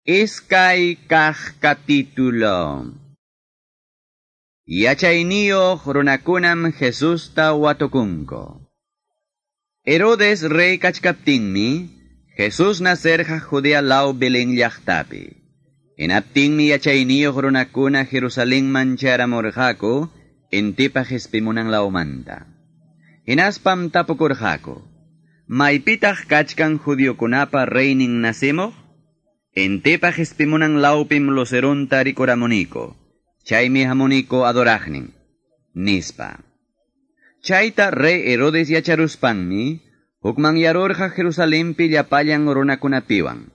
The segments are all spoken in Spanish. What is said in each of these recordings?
Iskay kah capítulo. Yachayniyuq runakunam Jesusta watukunko. Herodes rey kachkaptinmi, Jesus nacerja Judea law Belén llaqtapi. Inaptinmi yachayniyuq runakuna Jerusalén mancharamurqaku, intipa hispimunan laumanta. Hinaspam tapukurqaku. Maypitaq kachkan judiokunapa reynin nasimoq? Entepa hispimunan laupim loseronta rikoramoniko, chaymi hamoniko adorajnin, nispa. Chayta rey Herodes yacharuspanmi, hukman yarorja Jerusalempi llapayan runakunapiwan.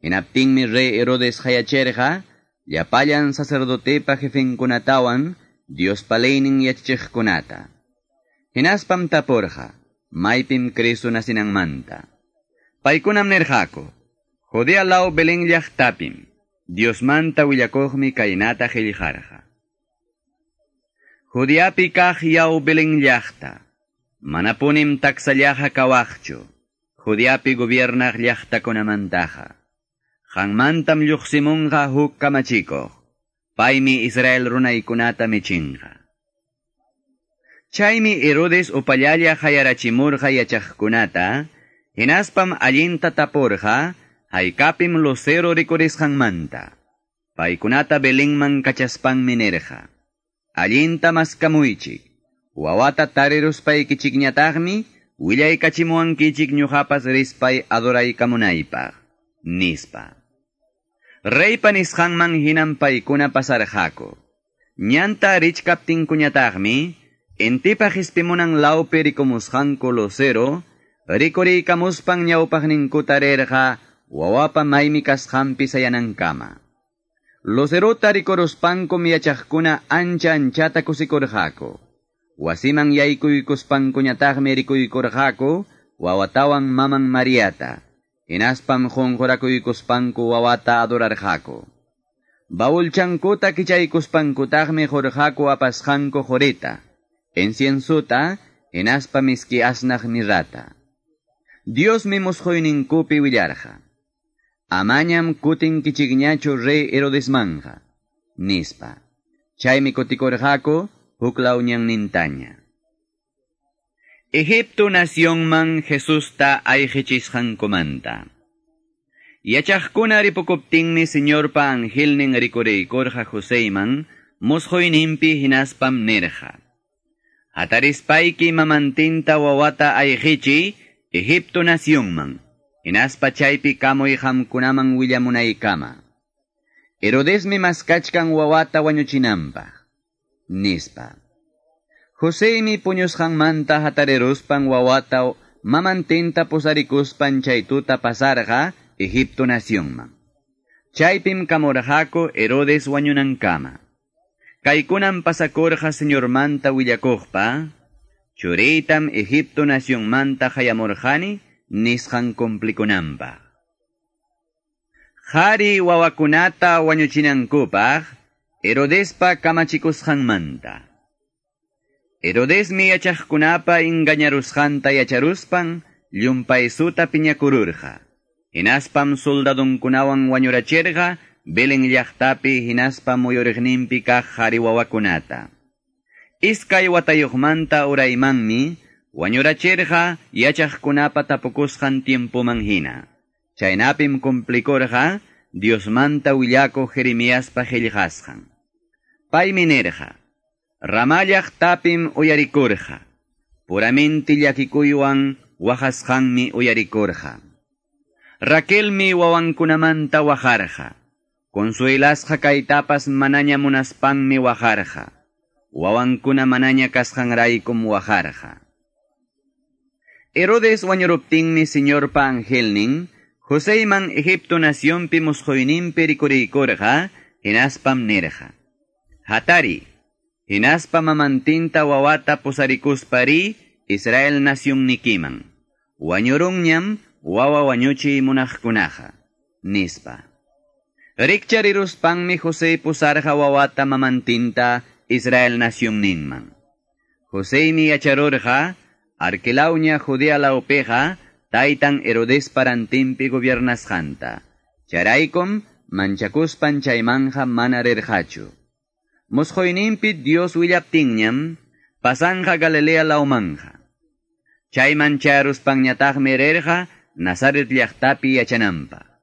Inaptinmi rey Herodes hayacherja, llapayan sacerdotepa jefenkunatawan, Dios paleinin yachchejkunata. Hinaspam taporja, maipim Cristo nasinang manta. Paikunam nerjako, Jodea lao belengliach tapim, diosmanta willacogmi cainata gelijarja. Jodiapi kaj yao belengliachta, manaponim taxallaja Kawachcho. jodiapi gobierna llachta con amantaja. Hanmantam lluxsimunga huk kamachiko, paimi Israel runaikunata michinga. Chaymi Herodes upallalla hayarachimurja yachajkunata, hinaspam allinta tapurja, haikapim lucero rikurishangmanta, paikunata belingman kachaspang minerja, allinta maskamuichik, wawata tariruspaikichinatagmi, willaykachimuankichik ñuqapas rispay adoraykamunaypaq, nispa. Reypa nisqanman hinan paykuna pasarjako, ñanta richkaptinkuñatagmi, entipaj ispimunan laupe rikumusqanku lucero, rikuriykamuspan ñawpaq ninkuta rerja, wawapa maymi kasqanpi sayanankamma. Loserota rikoruspanku miyachaqkuna ancha anchata kusikurqaku. Wasiman yaykuykuspankuñataqmi rikuykurqaku wawatawan maman Mariata. Inaspam jonjorakuykuspanku wawata adorarqaku. Baulchankuta kichaykuspankutaqmi jorqaku apasqanku jorita. Enciensuta, inaspa miski asnaq nirata. Dios mi musjoyninkupi willarja. Amañam kutin kichigñachu rey Herodes manja, nispa. Chaymi kotikorjako huklauñan nintaña. Egipto naciónman Jesusta ayhechisjankomanta. Yachajkuna ripokoptinmi señorpa angelnin rikoreykorja Joseiman, mosjoynimpi hinaspam nerja. Atarispaiki mamantinta wawata ayhechi, Egipto naciónman. Hinaspa chaypi kamoy hamkunaman willamunaykama. Herodesmi maskachkan wawata wañuchinanpaq. Nispa. Joseimi puñusqanmanta hatareruspan wawata mamantinta pusarikuspan chaytuta pasarqa Egipto naciónman. Chaypim kamorjako Herodes wañunankama. Kaykunan pasakorja señormanta willakuqpa, churitam Egipto naciónmanta hayamorjani, nisqan complikunanpaq. Qhari wawakunata wañuchinankupaq, Herodespa kamachikusqanmanta. Herodesmi yachaqkunapa engañarusqanta yacharuspan, llumpaysuta piñakururqa. Hinaspam soldadunkunawan wañurachirqa, Belén llaqtapi hinaspam muyuriqninpi kaq qhari wawakunata. Iskay watayuqmanta uraymanmi, Wañurachirqa yachaqkunapa tapukusqan tiempoman hina. Chaynapim complicorqa Diosmanta willako Jeremiaspa qillqasqan. Paymi nerqa, ramallaq tapim uyarikurqa, puramente llakikuywan waqasqanmi uyarikurqa. Raquelmi wawankunamanta wajarqa, consuelasqa kaytapas manaña munaspanmi wajarqa, wawankuna manaña kasqanraykum wajarqa. Herodes wanyurupting ni Señor Pangelning, José man Egipto nación pimusjoinim pericoricorja, hinaspam nerja. Hatari, hinaspam amantinta wawata posarikuspari, Israel nación nikiman. Wanyurungñam, wawa wanyuchi munajkunaja. Nispa. Rikchariruspanmi José pusarja wawata mamantinta Israel nación ninman. José mi acharorja, Arkelauña Judea laupeja, taitan Herodes parantimpi gobiernas janta. Charaikom, manchakuspan chaymanja mana rirqachu. Musqoyninpi Dios willaptinñam, pasanja Galilea laumanja. Chayman charuspanñataqmi rirqa Nazaret llaqtapi yachanampa.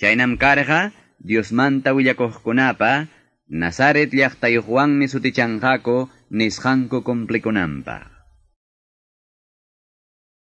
Chaynam karqa Diosmanta willakuqkunapa Nazaret llaqtayuqwanmi sutichanqaku nisqanku kumplikunanpaq.